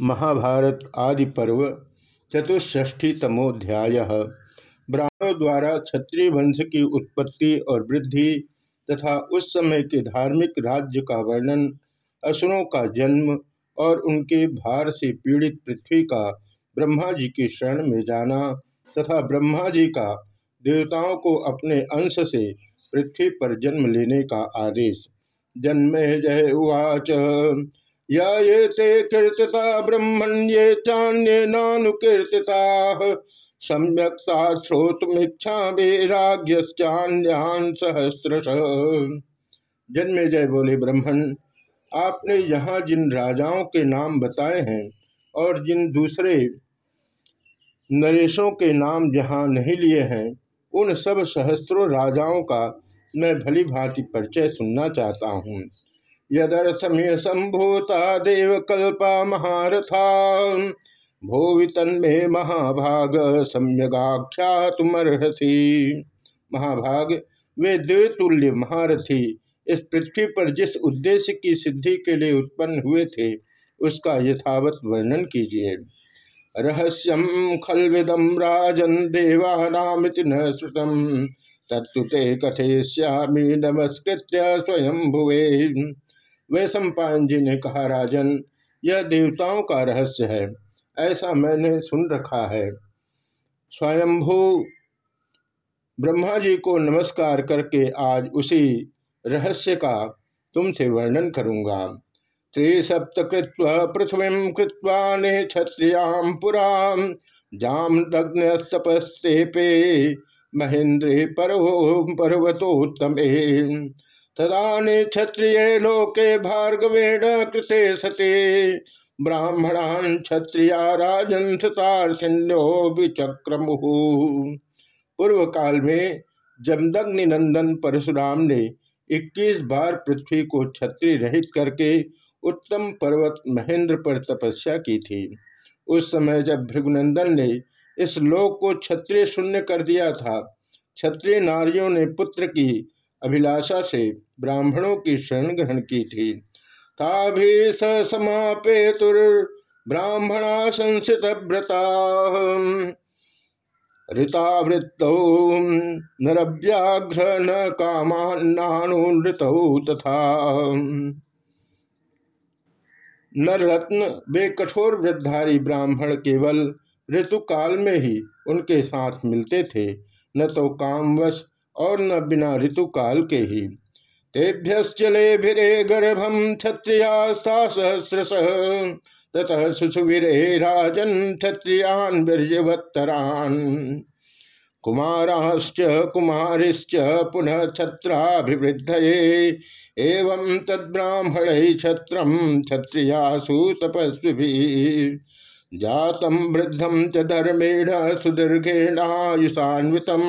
महाभारत आदि पर्व चतुष्षष्ठीतमोध्याय ब्राह्मणों द्वारा क्षत्रिय वंश की उत्पत्ति और वृद्धि तथा उस समय के धार्मिक राज्य का वर्णन, असुरों का जन्म और उनके भार से पीड़ित पृथ्वी का ब्रह्मा जी की शरण में जाना तथा ब्रह्मा जी का देवताओं को अपने अंश से पृथ्वी पर जन्म लेने का आदेश। जन्मे जय उवाच। या ये ते कीर्तिता ब्रह्मण्ये चान्ये नानुकीर्तिता। सम्यक्ता श्रोतमीक्षा वैराग्यान्यान सहस्र जन्मे जय बोले ब्रह्मण आपने यहाँ जिन राजाओं के नाम बताए हैं और जिन दूसरे नरेशों के नाम जहाँ नहीं लिए हैं, उन सब सहस्त्रों राजाओं का मैं भली भांति परिचय सुनना चाहता हूँ। यदर्थमे संभूता देवकल्पा महारथा। भोवि तन्मे महाभाग सम्यगाख्या तुमर्हसी महाभाग वे देवतुल्य महारथी, इस पृथ्वी पर जिस उद्देश्य की सिद्धि के लिए उत्पन्न हुए थे, उसका यथावत वर्णन कीजिए। रहस्यम खलविदम राजन देवानामित न श्रुतम तत्ते कथयश्यामी नमस्कृत्य स्वयं भुवे वैशंपायन जी ने कहा, राजन, यह देवताओं का रहस्य है, ऐसा मैंने सुन रखा है। स्वयंभू ब्रह्मा जी को नमस्कार करके आज उसी रहस्य का तुमसे वर्णन करूँगा। त्रिसप्तकृत्व पृथ्वी कृत्वा ने क्षत्रियाँ पुरा जाम दग्नस्तपस्ते पे महेंद्रे पर्वतोत्तमे। तदाने क्षत्रिय लोके भार्गवेण कृते सते। ब्राह्मणान क्षत्रिया राजंथतार्थिन्यो विचक्रमु। पूर्व काल में जमदग्नि नंदन परशुराम ने 21 बार पृथ्वी को क्षत्रिय रहित करके उत्तम पर्वत महेंद्र पर तपस्या की थी। उस समय जब भृगुनंदन ने इस लोक को क्षत्रिय शून्य कर दिया था, क्षत्रिय नारियों ने पुत्र की अभिलाषा से ब्राह्मणों की शरण ग्रहण की थी। ताभि ब्राह्मणा संसित व्रता। ऋतावृत्त नरव्याघ्र न कामान्नानुत तथा। नररत्न वे कठोर वृद्धारी ब्राह्मण केवल ऋतुकाल में ही उनके साथ मिलते थे, न तो कामवश और न बिना ऋतु काल के ही। तेभ्यश्चले भिरे गर्भम क्षत्रियास्ता सहस्रश ततः सुसुवीरे राजन क्षत्रियान वीर्यवत्तरान। कुमाराश्च कुमारिश्च पुनः छत्राभिवृद्ध एवं तद्ब्राह्मण छत्रम क्षत्रियासु तपस्वी जातम वृद्धम च धर्मेण सुदीर्घेणायुषान्वितम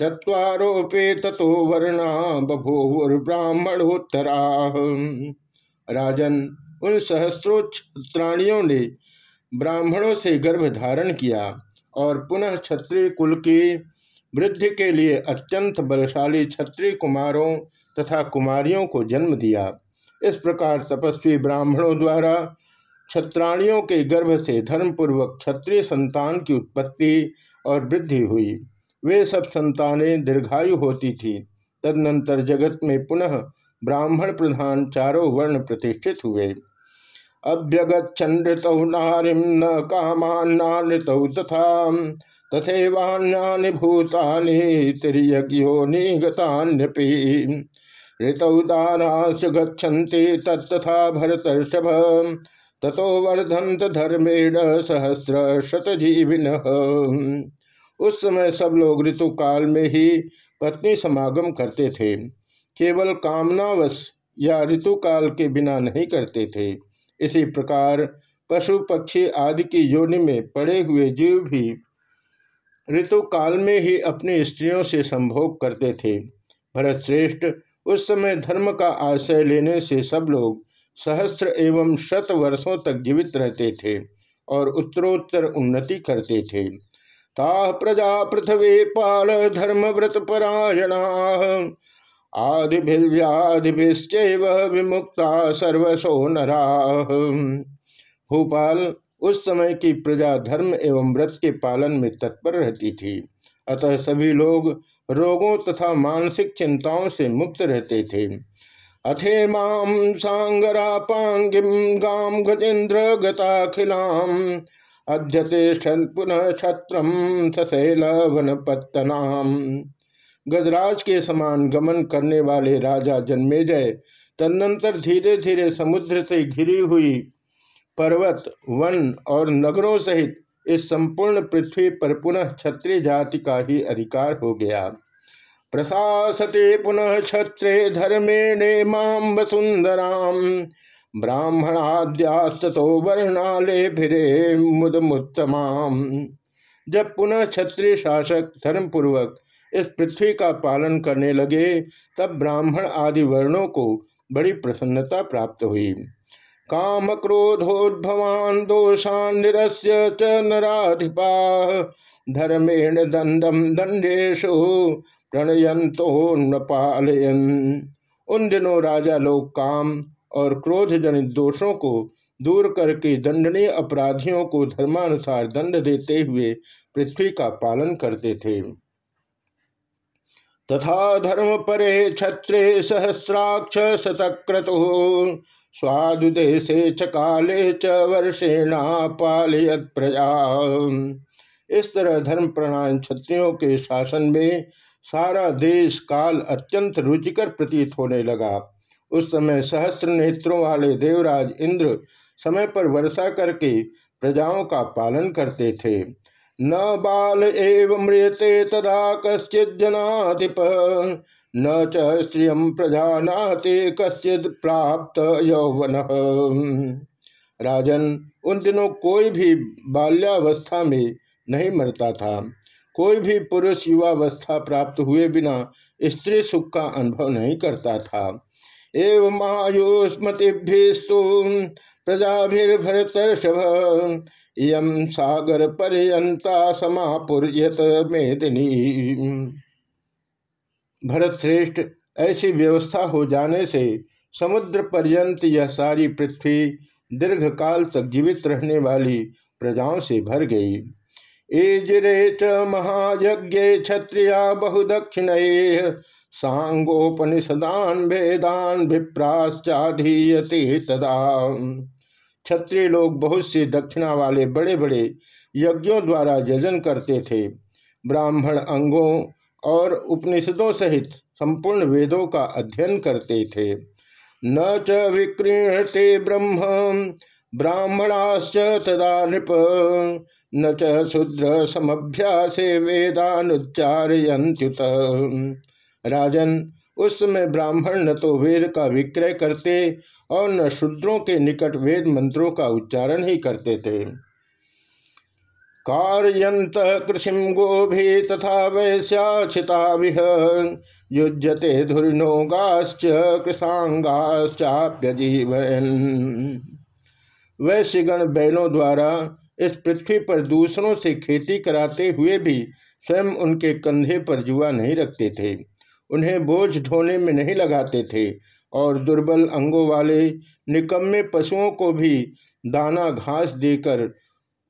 चत्वारोपे ततो वर्णा बभूवुर्ब्राह्मणोत्तरा राजन, उन सहस्त्रोत्राणियों ने ब्राह्मणों से गर्भ धारण किया और पुनः क्षत्रिय कुल की वृद्धि के लिए अत्यंत बलशाली क्षत्रिय कुमारों तथा कुमारियों को जन्म दिया। इस प्रकार तपस्वी ब्राह्मणों द्वारा क्षत्राणियों के गर्भ से धर्मपूर्वक क्षत्रिय संतान की उत्पत्ति और वृद्धि हुई। वे सब संतानें दीर्घायु होती थी। तदनंतर जगत में पुनः ब्राह्मण प्रधान चारों वर्ण प्रतिष्ठित हुए। अभ्यगछन ऋतौ नारीम न कामान्नातौ तथा तथेवान्यानि भूतानि ऋतौ दानाश गच्छन्ति तत्तथा भरतर्षभ, ततो वर्धंत धर्मेण सहस्र शतजीविन उस समय सब लोग ऋतु काल में ही पत्नी समागम करते थे। केवल कामनावश या ऋतु काल के बिना नहीं करते थे। इसी प्रकार पशु पक्षी आदि की योनि में पड़े हुए जीव भी ऋतु काल में ही अपनी स्त्रियों से संभोग करते थे। भरत श्रेष्ठ उस समय धर्म का आश्रय लेने से सब लोग सहस्त्र एवं शत वर्षों तक जीवित रहते थे और उत्तरोत्तर उन्नति करते थे। ता प्रजा पृथ्वी पाल धर्म व्रत परायणा। आदिभिव्यादिभिश्चैव विमुक्ता सर्वसो नरा भोपाल उस समय की प्रजा धर्म एवं व्रत के पालन में तत्पर रहती थी। अतः सभी लोग रोगों तथा मानसिक चिंताओं से मुक्त रहते थे। अथे माम सांगरापांगिम गाम गजेन्द्र गताखिलाम अध्यते पुनः छत्रम सशैल वन पत्तनाम गजराज के समान गमन करने वाले राजा जन्मेजय, तदनंतर धीरे धीरे समुद्र से घिरी हुई पर्वत, वन और नगरों सहित इस संपूर्ण पृथ्वी पर पुनः क्षत्रिय जाति का ही अधिकार हो गया। प्रशासते पुनः क्षत्रे धर्मे ने माम वसुंधराम। ब्राह्मणाद्यास्तो वर्णाले भिरे मुदमुत्तमाम जब पुनः क्षत्रिय शासक धर्मपूर्वक इस पृथ्वी का पालन करने लगे, तब ब्राह्मण आदि वर्णों को बड़ी प्रसन्नता प्राप्त हुई। काम क्रोधोद्भवान दोषान निरस्य च नाधिपा धर्मेण दंडम दंडेशु प्रणयंतो न पालयन उन दिनों राजा लोग काम और क्रोध जनित दोषों को दूर करके दंडनीय अपराधियों को धर्मानुसार दंड देते हुए पृथ्वी का पालन करते थे। तथा धर्म परे छत्रे सहस्राक्ष शतक्रतु स्वादुदेशे च काले च वर्षेणा पालयत प्रजा। इस तरह धर्म प्रणायन क्षत्रियों के शासन में सारा देश काल अत्यंत रुचिकर प्रतीत होने लगा। उस समय सहस्त्र नेत्रों वाले देवराज इंद्र समय पर वर्षा करके प्रजाओं का पालन करते थे। न बाल एव मृते तदा कश्चित जनाधिप, न च स्त्रिय प्रजानाते कश्चित प्राप्त यौवन। राजन उन दिनों कोई भी बाल्यावस्था में नहीं मरता था। कोई भी पुरुष युवावस्था प्राप्त हुए बिना स्त्री सुख का अनुभव नहीं करता था। एवं प्रजाभिर्भरतर्षभ। इम सागर पर्यंता समापुर्यत मेदिनी। भरत श्रेष्ठ ऐसी व्यवस्था हो जाने से समुद्र पर्यंत यह सारी पृथ्वी दीर्घकाल तक जीवित रहने वाली प्रजाओं से भर गई। एजरे च महायज्ञ क्षत्रिया बहुदक्षिण सांगोपनिषदान वेदान विप्राश्चाधीयते तदा। क्षत्रिय लोग बहुत सी दक्षिणा वाले बड़े बड़े यज्ञों द्वारा यजन करते थे। ब्राह्मण अंगों और उपनिषदों सहित संपूर्ण वेदों का अध्ययन करते थे। न च विक्रीणते ब्रह्म, ब्राह्मणाश्च तदा नृप। न च शूद्र समभ्यासे वेदानुच्चारयंत्युत राजन उस समय ब्राह्मण न तो वेद का विक्रय करते और न शूद्रों के निकट वेद मंत्रों का उच्चारण ही करते थे। कार्यंत कृषि गोभी तथा वैश्याचिता युजते धुरिनो गाश्च कृषांगाश्चाप्यजीवन वैश्यगण बैलों द्वारा इस पृथ्वी पर दूसरों से खेती कराते हुए भी स्वयं उनके कंधे पर जुआ नहीं रखते थे। उन्हें बोझ ढोने में नहीं लगाते थे और दुर्बल अंगों वाले निकम्मे पशुओं को भी दाना घास देकर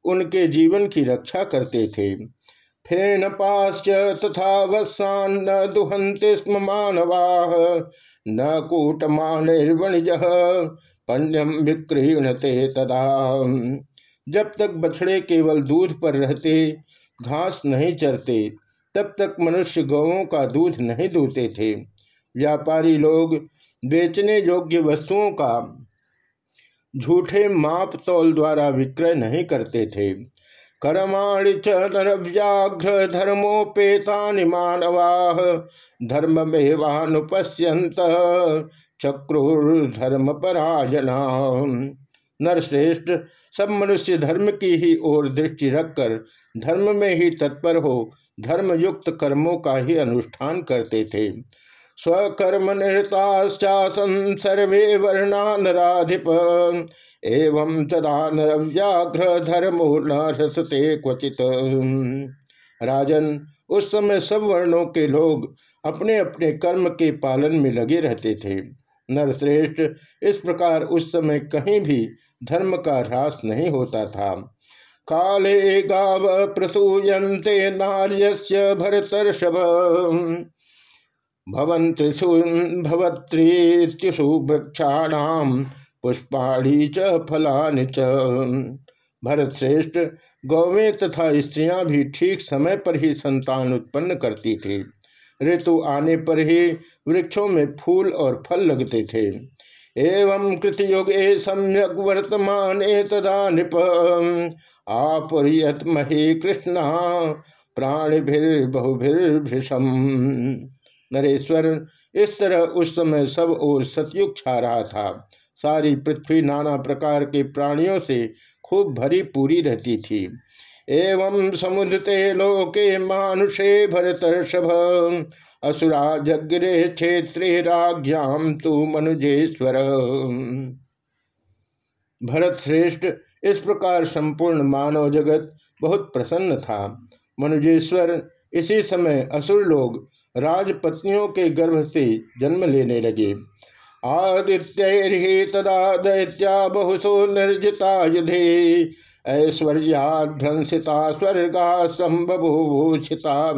उनके जीवन की रक्षा करते थे। फेन पाश्च तथा वत्सान न दुहंते स्म मानवा, न कूटमानिर्वणिज पंड्यम विक्रीणते तदा। जब तक बछड़े केवल दूध पर रहते, घास नहीं चरते तब तक मनुष्य गौों का दूध नहीं दूते थे। व्यापारी लोग बेचने योग्य वस्तुओं का झूठे माप तौल द्वारा विक्रय नहीं करते थे। कर्माणि च नरव्याघ्र धर्मोपेता मानवा धर्ममेवानुपश्यंत चक्रुर्धर्म पराजना नरश्रेष्ठ, सब मनुष्य धर्म की ही ओर दृष्टि रखकर धर्म में ही तत्पर हो, धर्मयुक्त कर्मों का ही अनुष्ठान करते थे। स्वकर्म निरताश्चासन सर्वे वर्णा नराधिप, एवं तदा नरव्याघ्र धर्मो न क्वचित। राजन, उस समय सब वर्णों के लोग अपने अपने कर्म के पालन में लगे रहते थे। नरश्रेष्ठ, इस प्रकार उस समय कहीं भी धर्म का ह्रास नहीं होता था। काले गाव प्रसूयन्ते नार्यस्य भरतर्षभ। भवत्रित्युषु वृक्षाणाम पुष्पाणी च फलानि च। भरत श्रेष्ठ गौवें तथा स्त्रियाँ भी ठीक समय पर ही संतान उत्पन्न करती थी। ऋतु आने पर ही वृक्षों में फूल और फल लगते थे। एवं कृतयुगे सम्यक वर्तमान तदा नृप आपुरियत मही कृष्ण प्राणिभिर्बहुभिर्भृषम नरेश्वर, इस तरह उस समय सब ओर सतयुग छा रहा था। सारी पृथ्वी नाना प्रकार के प्राणियों से खूब भरी पूरी रहती थी। एवं समुद्रते लोके मानुषे भरतर्षभ। असुरा जग्रे क्षेत्रे राज्ञाम तु मनुजेश्वर। भरत श्रेष्ठ, इस प्रकार संपूर्ण मानव जगत बहुत प्रसन्न था। मनुजेश्वर, इसी समय असुर लोग राजपत्नियों के गर्भ से जन्म लेने लगे। आदित्य तदा दैत्या बहुसो निर्जिता युधे। ऐश्वर्याभ्रंसिता स्वर्गा संबभूषिता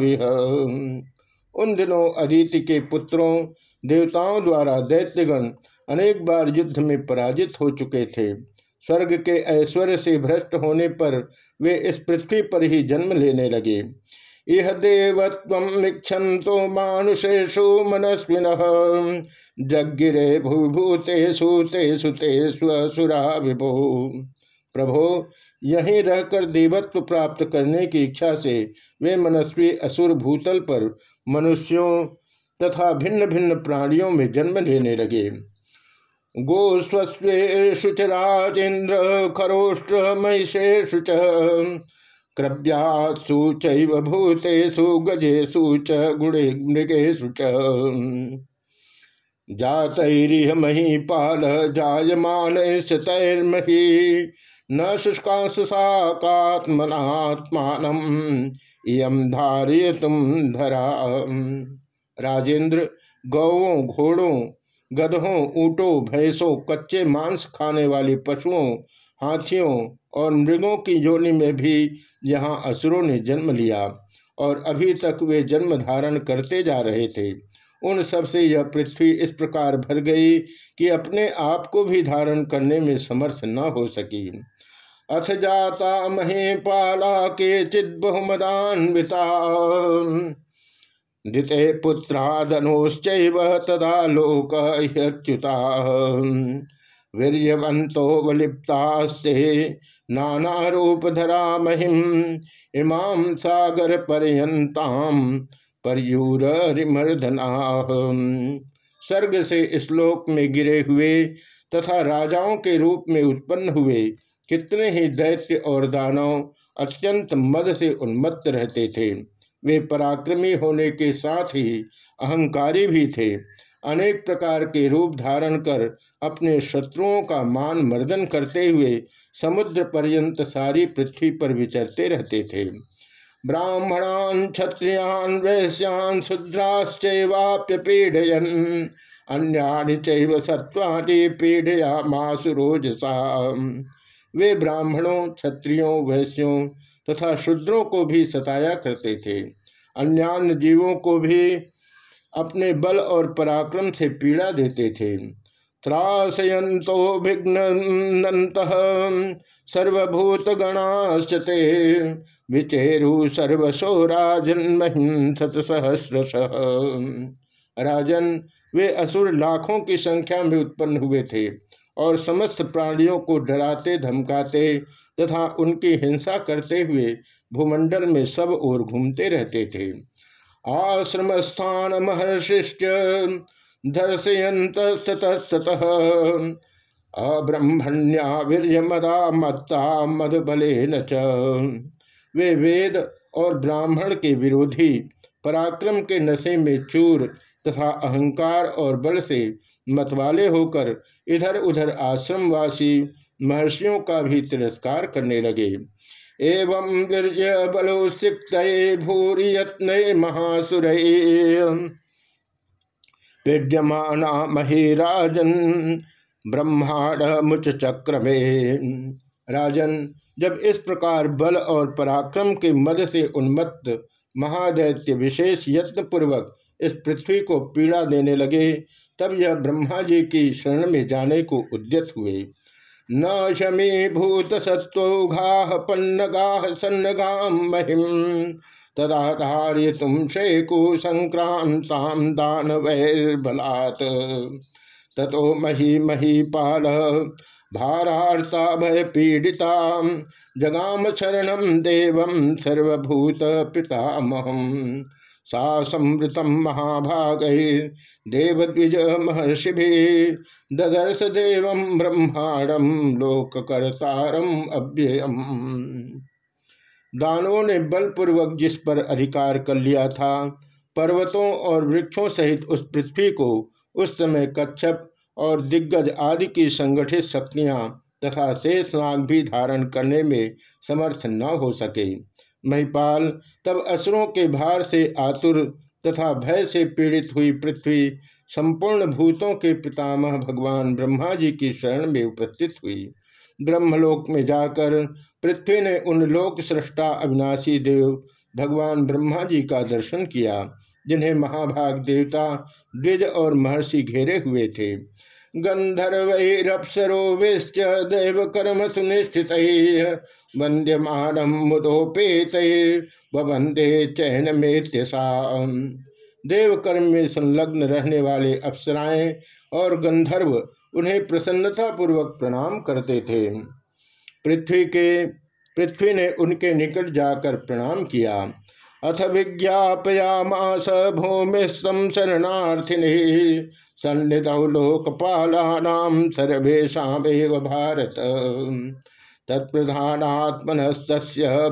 उन दिनों अदिति के पुत्रों, देवताओं द्वारा दैत्यगण अनेक बार युद्ध में पराजित हो चुके थे। स्वर्ग के ऐश्वर्य से भ्रष्ट होने पर वे इस पृथ्वी पर ही जन्म लेने लगे। इह देवत्व तो मानुषेशु मनस्विन। जगिरे भूभूतेषु तेषु स्वसुरा विभो प्रभो, यहीं रहकर देवत्व प्राप्त करने की इच्छा से वे मनस्वी असुर भूतल पर मनुष्यों तथा भिन्न भिन्न प्राणियों में जन्म लेने लगे। गोस्वेशु च राजेन्द्र खरोष्ट्र महिषेशु च। क्रव्यासु चूतेषु गजेशु च, गुणे मृगेशु च। जातरिह महीपाल जायमान शतैर्मही न शुष्काशुशाकात्मनात्मान इम धारिय तुम धरा। राजेंद्र गौों घोड़ों, गधों, ऊँटों, भैंसों, कच्चे मांस खाने वाले पशुओं, हाथियों और मृगों की जोनी में भी यहाँ असुरों ने जन्म लिया और अभी तक वे जन्म धारण करते जा रहे थे। उन सबसे यह पृथ्वी इस प्रकार भर गई कि अपने आप को भी धारण करने में समर्थ न हो सकी। अथ जाता महे पाला के चिद बहुमदान्विता दिते पुत्रादनुश्च तदा लोकच्युता वीरवंतो बलिप्तास्ते नानारूपधरा महिम इमाम सागर पर्यंताम परयूरिमर्दना स्वर्ग से श्लोक में गिरे हुए तथा राजाओं के रूप में उत्पन्न हुए कितने ही दैत्य और दानव अत्यंत मद से उन्मत्त रहते थे। वे पराक्रमी होने के साथ ही अहंकारी भी थे। अनेक प्रकार के रूप धारण कर अपने शत्रुओं का मान मर्दन करते हुए समुद्र पर्यंत सारी पृथ्वी पर विचरते रहते थे। ब्राह्मणान, क्षत्रियान, वैश्यान, शूद्राश्चैवाप्य अन्यानि चैव सत्वानि पीड़या मासुरोजसा वे ब्राह्मणों, क्षत्रियों, वैश्यों तथा शूद्रों को भी सताया करते थे। अन्यान्य जीवों को भी अपने बल और पराक्रम से पीड़ा देते थे। त्रासयंतो भिघ्नत सर्वभूत गणाश्चते विचेरु सर्वसो राजन सहस्रश राजन, वे असुर लाखों की संख्या में उत्पन्न हुए थे। और समस्त प्राणियों को डराते, धमकाते तथा उनकी हिंसा करते हुए भूमंडल में सब ओर घूमते रहते थे। आश्रम स्थान महर्षिश्च दर्शयंत अब्रह्मण्या मत्ता वे वेद और ब्राह्मण के विरोधी, पराक्रम के नशे में चूर तथा अहंकार और बल से मतवाले होकर इधर उधर आश्रमवासी महर्षियों का भी तिरस्कार करने लगे। एवं वीर्य बलोसिक्त भूरि यत्न महासुर महीराजन ब्रह्मांड मुच चक्र राजन, जब इस प्रकार बल और पराक्रम के मद से उन्मत्त महादैत्य विशेष यत्न पूर्वक इस पृथ्वी को पीड़ा देने लगे तब यह ब्रह्मा जी की शरण में जाने को उद्यत हुए। न शमी भूत सत्वघा पन्नगा सन्नगा महिम। तदाधार्य तुम शेकु संक्रांताम दान वैर्बलात् ततो मही मही पाल, भारार्ता भय पीड़िता, जगाम शरण देव सर्वभूत पितामहम। सा समृतम महाभाग देवद्विज महर्षि ददर्श देव ब्रह्मांडम लोककर्तारम अव्ययम। दानवों ने बलपूर्वक जिस पर अधिकार कर लिया था, पर्वतों और वृक्षों सहित उस पृथ्वी को उस समय कच्छप और दिग्गज आदि की संगठित शक्तियाँ तथा शेष नाग भी धारण करने में समर्थ न हो सके। महिपाल तब असुरों के भार से आतुर तथा भय से पीड़ित हुई पृथ्वी संपूर्ण भूतों के पितामह भगवान ब्रह्मा जी की शरण में उपस्थित हुई। ब्रह्मलोक में जाकर पृथ्वी ने उन लोक सृष्टा अविनाशी देव भगवान ब्रह्मा जी का दर्शन किया, जिन्हें महाभाग देवता, द्विज और महर्षि घेरे हुए थे। गंधर्वैरप्सरो वेश्च दैव कर्म सुनिश्चित वंद्यमानम मुदोपेत वंदे चैन में देव कर्म में संलग्न रहने वाले अप्सराएँ और गंधर्व उन्हें प्रसन्नता पूर्वक प्रणाम करते थे। पृथ्वी के पृथ्वी ने उनके निकट जाकर प्रणाम किया। अथ विज्ञापयामास भूमिस्तम शरणार्थिनी सन्निधौ लोकपालानाम सर्वेशा भारत। तत्प्रधानात्मनस्त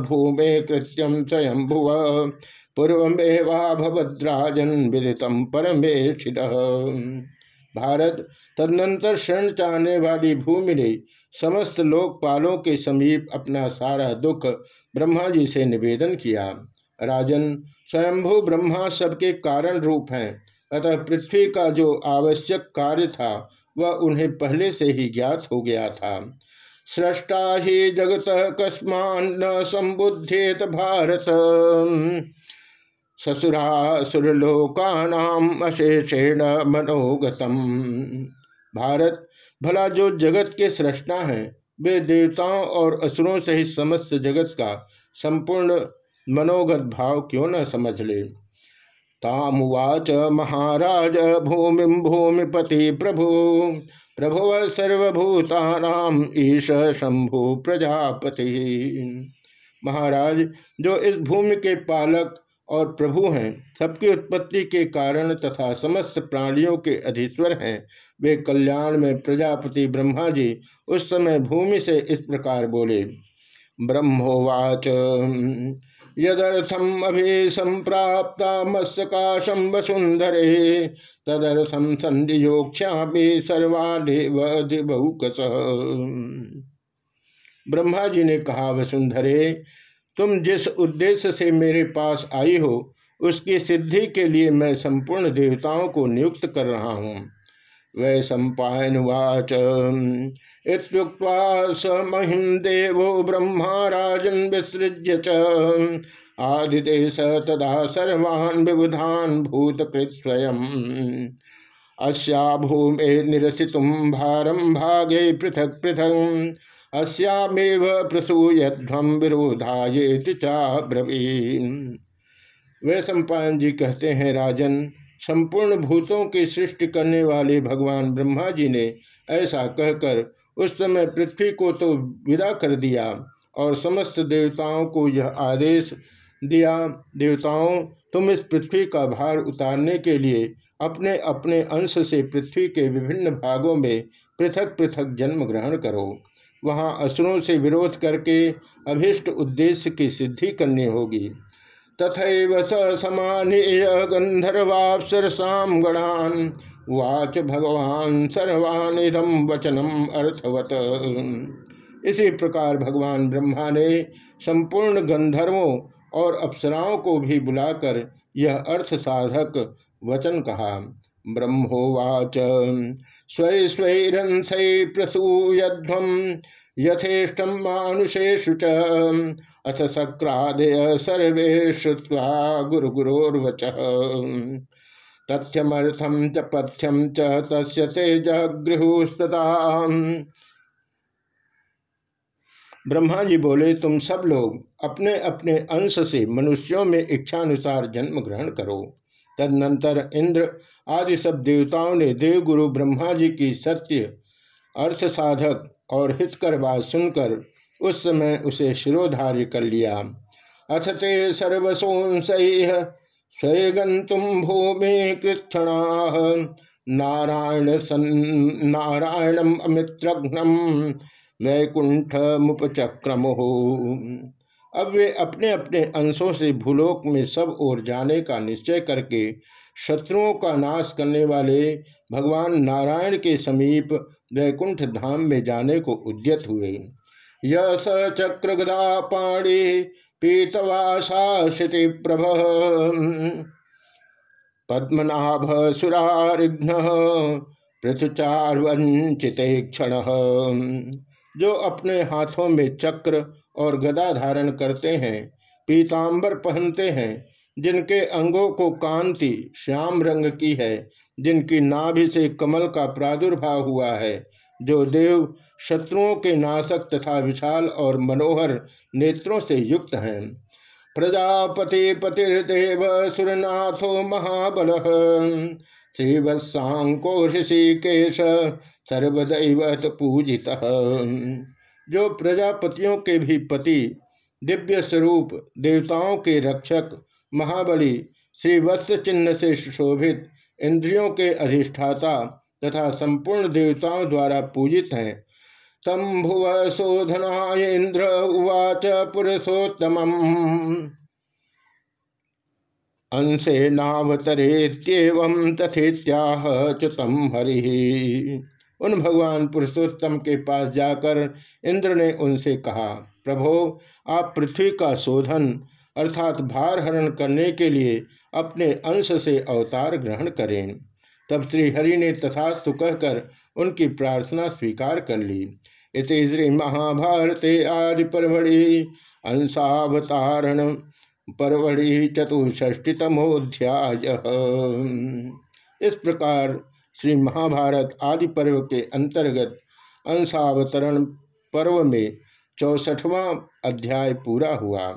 भूमे कृत्यम स्वयं भुव पूर्वमेवाभद्राजन विदितम परमेशिद भारत तदनंतर शरण चाहने वाली भूमि ने समस्त लोकपालों के समीप अपना सारा दुख ब्रह्मा जी से निवेदन किया। राजन स्वयंभू ब्रह्मा सबके कारण रूप हैं। अतः पृथ्वी का जो आवश्यक कार्य था, वह उन्हें पहले से ही ज्ञात हो गया था। सृष्टा ही जगत कस्मान न संबुद्धेत भारत। ससुरासुरलोकानाम अशेषेण मनोगतम। भारत, भला जो जगत के सृष्टा हैं, वे देवताओं और असुरों सहित समस्त जगत का संपूर्ण मनोगत भाव क्यों न समझ ले? तामुवाच महाराज, भूमि भूमिपति प्रभु। प्रभु सर्वभूतानाम ईश शंभु प्रजापति। महाराज, जो इस भूमि के पालक और प्रभु हैं, सबकी उत्पत्ति के कारण तथा समस्त प्राणियों के अधीश्वर हैं, वे कल्याण में प्रजापति ब्रह्मा जी उस समय भूमि से इस प्रकार बोले। ब्रह्मोवाच यदर्थम अभि संप्राप्ता मत्स्यकाशम वसुंधरे तदर्थम संधियोक्षा सर्वादेव ब्रह्मा जी ने कहा वसुंधरे तुम जिस उद्देश्य से मेरे पास आई हो, उसकी सिद्धि के लिए मैं संपूर्ण देवताओं को नियुक्त कर रहा हूँ। वै सम्पावाच इत्युक्त्वा स महिम देवो ब्रह्मा राजन विसृज्य च। आदिदेश तदा सर्वान् विबुधान् भूतकृत स्वयं अस्या भूमे निरसितुं भारं भागे पृथक पृथक। अस्यामेव प्रसूयध्वं विरोधायेति चाब्रवीन्। वे सम्पायन जी कहते हैं, राजन संपूर्ण भूतों की सृष्टि करने वाले भगवान ब्रह्मा जी ने ऐसा कहकर उस समय पृथ्वी को तो विदा कर दिया और समस्त देवताओं को यह आदेश दिया, देवताओं, तुम इस पृथ्वी का भार उतारने के लिए अपने अपने अंश से पृथ्वी के विभिन्न भागों में पृथक पृथक जन्म ग्रहण करो। वहाँ असुरों से विरोध करके अभिष्ट उद्देश्य की सिद्धि करनी होगी। तथैव स समानीय गंधर्वापसरसाम गणान। वाच भगवान सर्वानिधम वचनम अर्थवत। इसी प्रकार भगवान ब्रह्मा ने संपूर्ण गंधर्वों और अप्सराओं को भी बुलाकर यह अर्थ साधक वचन कहा। ब्रह्मोवाच। स्वै स्वैरंसै प्रसूयध्वम यथेष्टम मानुषेशु अथ सक्रादय सर्वे श्रुवा गुरु गुरोर्वच तथ्यमर्थम च पथ्यम च तस्य गृहस्तता ब्रह्मा जी बोले, तुम सब लोग अपने अपने अंश से मनुष्यों में इच्छानुसार जन्म ग्रहण करो। तदनंतर इंद्र आदि सब देवताओं ने देवगुरु ब्रह्मा जी की सत्य, अर्थ साधक और हितकर बात सुनकर उस समय उसे शिरोधार्य कर लिया। अथ ते सर्वसोंस स्वैर्गंतुम भूमि कृक्षणा नारायण नारायणम अमित्रघ्नम वैकुंठ मुपचक्रमो अब वे अपने अपने अंशों से भूलोक में सब ओर जाने का निश्चय करके शत्रुओं का नाश करने वाले भगवान नारायण के समीप वैकुंठ धाम में जाने को उद्यत हुए। यह स चक्र गदा पाणी पीतवासा प्रभ। पद्मनाभ सुरारिघ्न पृथुचार वंचित क्षण। जो अपने हाथों में चक्र और गदा धारण करते हैं, पीतांबर पहनते हैं जिनके अंगों को कांति श्याम रंग की है, जिनकी नाभि से कमल का प्रादुर्भाव हुआ है, जो देव शत्रुओं के नाशक तथा विशाल और मनोहर नेत्रों से युक्त हैं। प्रजापति पतिर्देव सुरनाथो महाबल। श्रीवत्साको ऋषिकेश सर्वदैवत पूजित। जो प्रजापतियों के भी पति, दिव्य स्वरूप देवताओं के रक्षक महाबली श्री वस्त्र चिन्ह से सुशोभित इंद्रियों के अधिष्ठाता तथा संपूर्ण देवताओं द्वारा पूजित हैं। शंभुव शोधना इंद्र उवाच पुरुषोत्तम अंशे नावतरेत्येवं तथेत्याह हरि। उन भगवान पुरुषोत्तम के पास जाकर इंद्र ने उनसे कहा, प्रभो, आप पृथ्वी का शोधन अर्थात भार हरण करने के लिए अपने अंश से अवतार ग्रहण करें। तब श्री हरि ने तथास्तु कहकर उनकी प्रार्थना स्वीकार कर ली। इत श्री महाभारत आदि परमढ़ि अंशावतारण परवड़ी चतुष्टीतमोध्याय इस प्रकार श्री महाभारत आदि पर्व के अंतर्गत अंशावतरण पर्व में चौसठवां अध्याय पूरा हुआ।